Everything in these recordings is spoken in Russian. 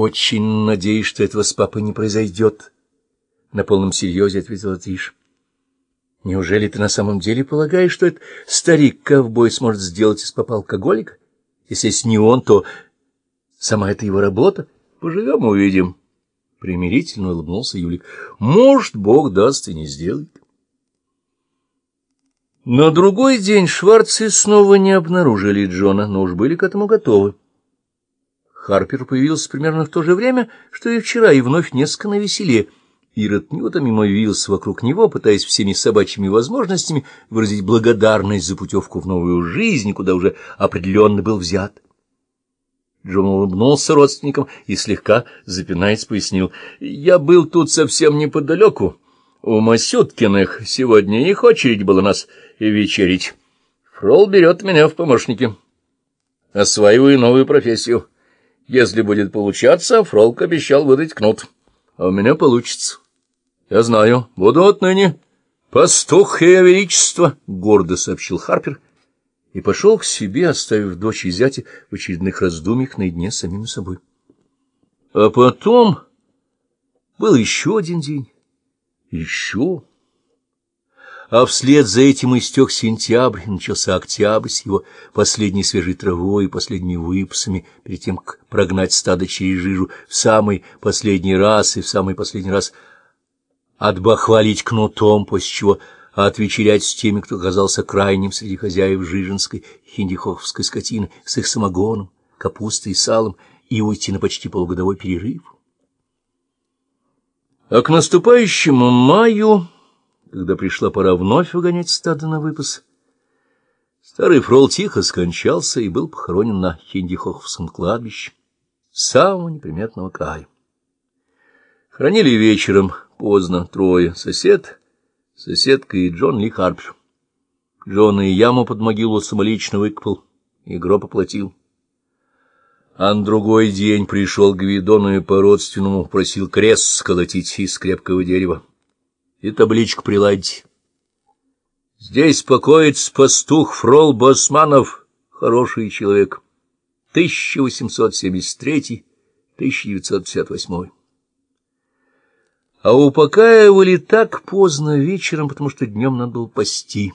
очень надеюсь, что этого с папой не произойдет, — на полном серьезе ответила Триш. — Неужели ты на самом деле полагаешь, что этот старик-ковбой сможет сделать из папа алкоголика? Если es не он, то сама это его работа. Поживем — увидим. Примирительно улыбнулся Юлик. — Может, Бог даст и не сделает. На другой день Шварцы снова не обнаружили Джона, но уж были к этому готовы. Харпер появился примерно в то же время, что и вчера, и вновь несколько навеселее. Ирод неутомимо вился вокруг него, пытаясь всеми собачьими возможностями выразить благодарность за путевку в новую жизнь, куда уже определенно был взят. Джон улыбнулся родственникам и, слегка запинаясь, пояснил. — Я был тут совсем неподалеку, у Масюткиных. Сегодня их очередь была нас вечерить. Фрол берет меня в помощники. Осваиваю новую профессию. Если будет получаться, Фролк обещал выдать кнут. А у меня получится. Я знаю, буду отныне пастух ее величества, — гордо сообщил Харпер и пошел к себе, оставив дочь и зятя в очередных раздумьях наедине с самим собой. А потом был еще один день. Еще а вслед за этим истек сентябрь, начался октябрь с его последней свежей травой и последними выпасами, перед тем, как прогнать стадо через жижу в самый последний раз и в самый последний раз отбахвалить кнутом, после чего отвечерять с теми, кто оказался крайним среди хозяев жиженской хиндиховской скотины, с их самогоном, капустой и салом, и уйти на почти полугодовой перерыв. А к наступающему маю когда пришла пора вновь выгонять стадо на выпас. Старый фрол тихо скончался и был похоронен на Хиндихоховском кладбище, самого неприметного края. Хранили вечером, поздно, трое, сосед, соседка и Джон Ли Харпер. Джон и яму под могилу самолично выкопал и гроб оплатил. А на другой день пришел к Гвидону и по-родственному просил крест сколотить из крепкого дерева и табличку приладить. Здесь покоится пастух Фрол Басманов, хороший человек, 1873-1958. А упокаивали так поздно вечером, потому что днем надо было пасти.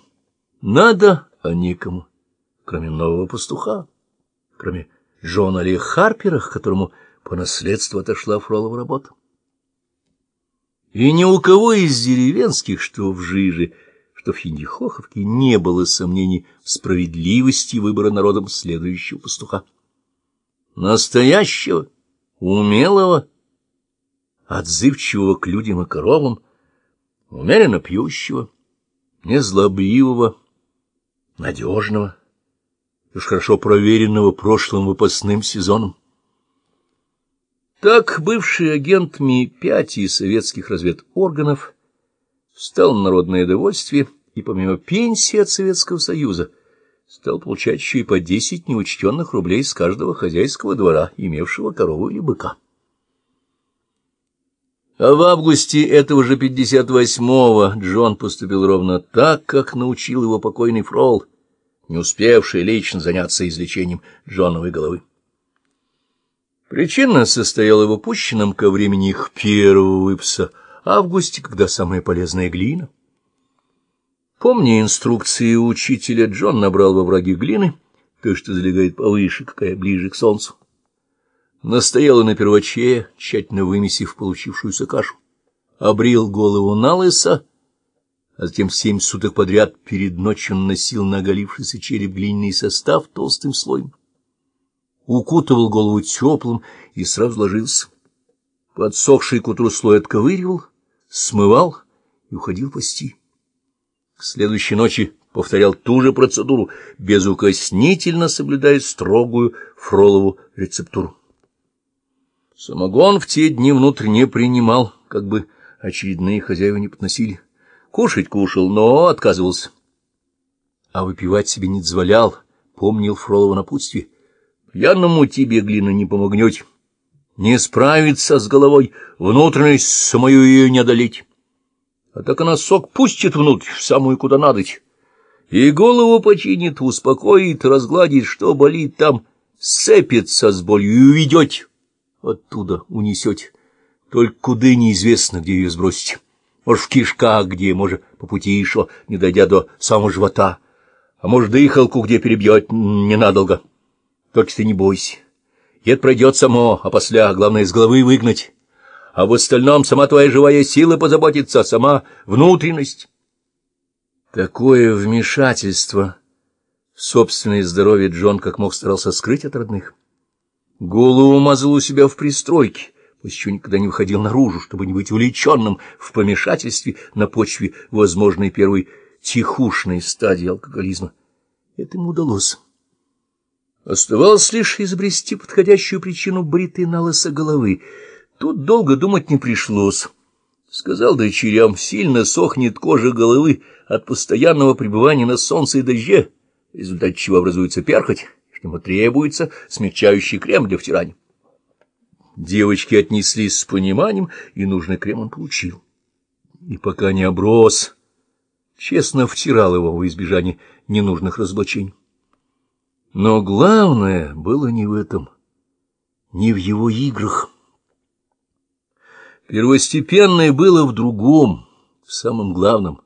Надо, а никому, кроме нового пастуха, кроме Джона Ли Харпера, которому по наследству отошла Фролова работа. И ни у кого из деревенских, что в Жиже, что в Хиндихоховке, не было сомнений в справедливости выбора народом следующего пастуха. Настоящего, умелого, отзывчивого к людям и коровам, умеренно пьющего, незлобливого, надежного, уж хорошо проверенного прошлым выпускным сезоном. Так бывший агент Ми-5 и советских разведорганов стал на народное довольствие и помимо пенсии от Советского Союза стал получать еще и по десять неучтенных рублей с каждого хозяйского двора, имевшего корову или быка. А в августе этого же 58-го Джон поступил ровно так, как научил его покойный Фрол, не успевший лично заняться излечением Джоновой головы. Причина состояла в упущенном ко времени их первого выпса августе, когда самая полезная глина. Помня инструкции учителя, Джон набрал во враге глины, той, что залегает повыше, какая ближе к солнцу. Настоял на первочее, тщательно вымесив получившуюся кашу. Обрил голову на лысо, а затем семь суток подряд перед ночью носил на оголившийся череп глиняный состав толстым слоем укутывал голову теплым и сразу ложился. Подсохший к утру слой отковыривал, смывал и уходил пасти. К следующей ночи повторял ту же процедуру, безукоснительно соблюдая строгую фролову рецептуру. Самогон в те дни внутрь не принимал, как бы очередные хозяева не подносили. Кушать кушал, но отказывался. А выпивать себе не дозволял, помнил Фролова напутствие. Пьяному тебе, глина, не помогнете. Не справиться с головой, внутренность самую ее не одолеть. А так она сок пустит внутрь, в самую куда надоть. И голову починит, успокоит, разгладит, что болит там, сцепится с болью и уведете. оттуда унесете. Только куда неизвестно, где ее сбросите. Может, в кишках где, может, по пути еще, не дойдя до самого живота. А может, дыхалку где перебьет ненадолго. Только ты не бойся. Это пройдет само, а после, главное, из головы выгнать. А в остальном сама твоя живая сила позаботится, сама внутренность. Такое вмешательство в собственное здоровье Джон как мог старался скрыть от родных. Голову мазал у себя в пристройке, после чего никогда не выходил наружу, чтобы не быть увлеченным в помешательстве на почве возможной первой тихушной стадии алкоголизма. Это ему удалось. Оставалось лишь изобрести подходящую причину бритой на лысо головы. Тут долго думать не пришлось. Сказал дочерям, сильно сохнет кожа головы от постоянного пребывания на солнце и дожде, в результате чего образуется перхоть, что ему требуется смягчающий крем для втирания. Девочки отнеслись с пониманием, и нужный крем он получил. И пока не оброс, честно втирал его во избежание ненужных разоблачений. Но главное было не в этом, не в его играх. Первостепенное было в другом, в самом главном.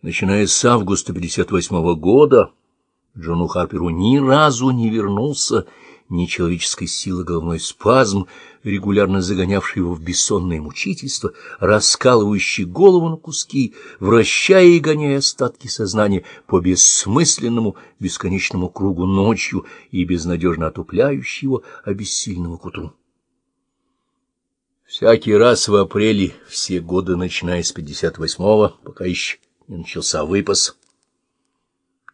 Начиная с августа 58 -го года, Джону Харперу ни разу не вернулся нечеловеческой силы головной спазм, регулярно загонявший его в бессонное мучительство, раскалывающий голову на куски, вращая и гоняя остатки сознания по бессмысленному бесконечному кругу ночью и безнадежно отупляющий его обессильного к утру. Всякий раз в апреле, все годы, начиная с 58-го, пока еще не начался выпас,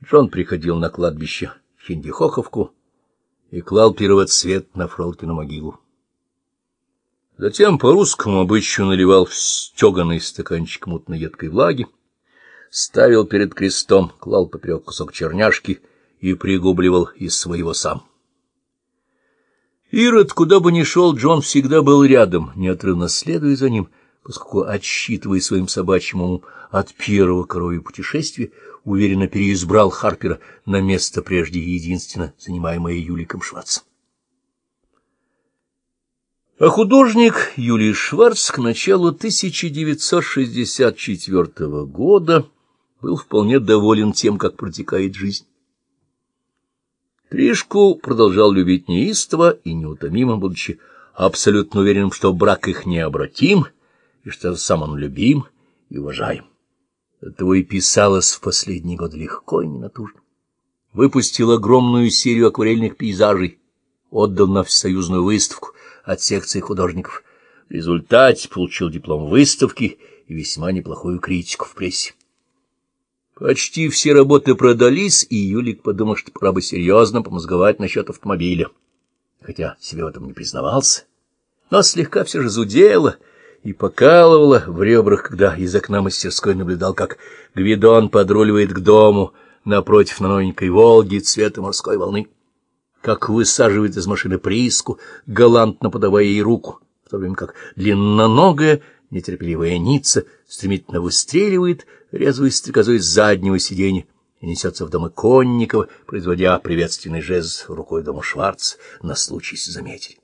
Джон приходил на кладбище в Хиндихоховку, и клал первоцвет на Фролкину могилу. Затем по русскому обычаю наливал в стеганый стаканчик мутной едкой влаги, ставил перед крестом, клал поперек кусок черняшки и пригубливал из своего сам. Ирод, куда бы ни шел, Джон всегда был рядом, неотрывно следуя за ним, поскольку, отсчитывая своим собачьим умом от первого коровьего путешествия, уверенно переизбрал Харпера на место прежде единственно занимаемое Юликом Шварцем. А художник Юлий Шварц к началу 1964 года был вполне доволен тем, как протекает жизнь. Тришку продолжал любить неистово и неутомимо, будучи абсолютно уверенным, что брак их необратим, и что сам он любим и уважаем. Оттого и писалось в последний год легко и ненатужно. Выпустил огромную серию акварельных пейзажей, отдал на всесоюзную выставку от секции художников. В результате получил диплом выставки и весьма неплохую критику в прессе. Почти все работы продались, и Юлик подумал, что пора бы серьезно помозговать насчет автомобиля. Хотя себе в этом не признавался, но слегка все же зудело — и покалывало в ребрах, когда из окна мастерской наблюдал, как Гвидон подруливает к дому напротив на новенькой «Волги» цвета морской волны, как высаживает из машины Приску, галантно подавая ей руку, в то время как длинноногая, нетерпеливая Ницца стремительно выстреливает, резвой стрекозой с заднего сиденья, и несется в дом Иконникова, производя приветственный жест рукой дома Шварц на случай заметить.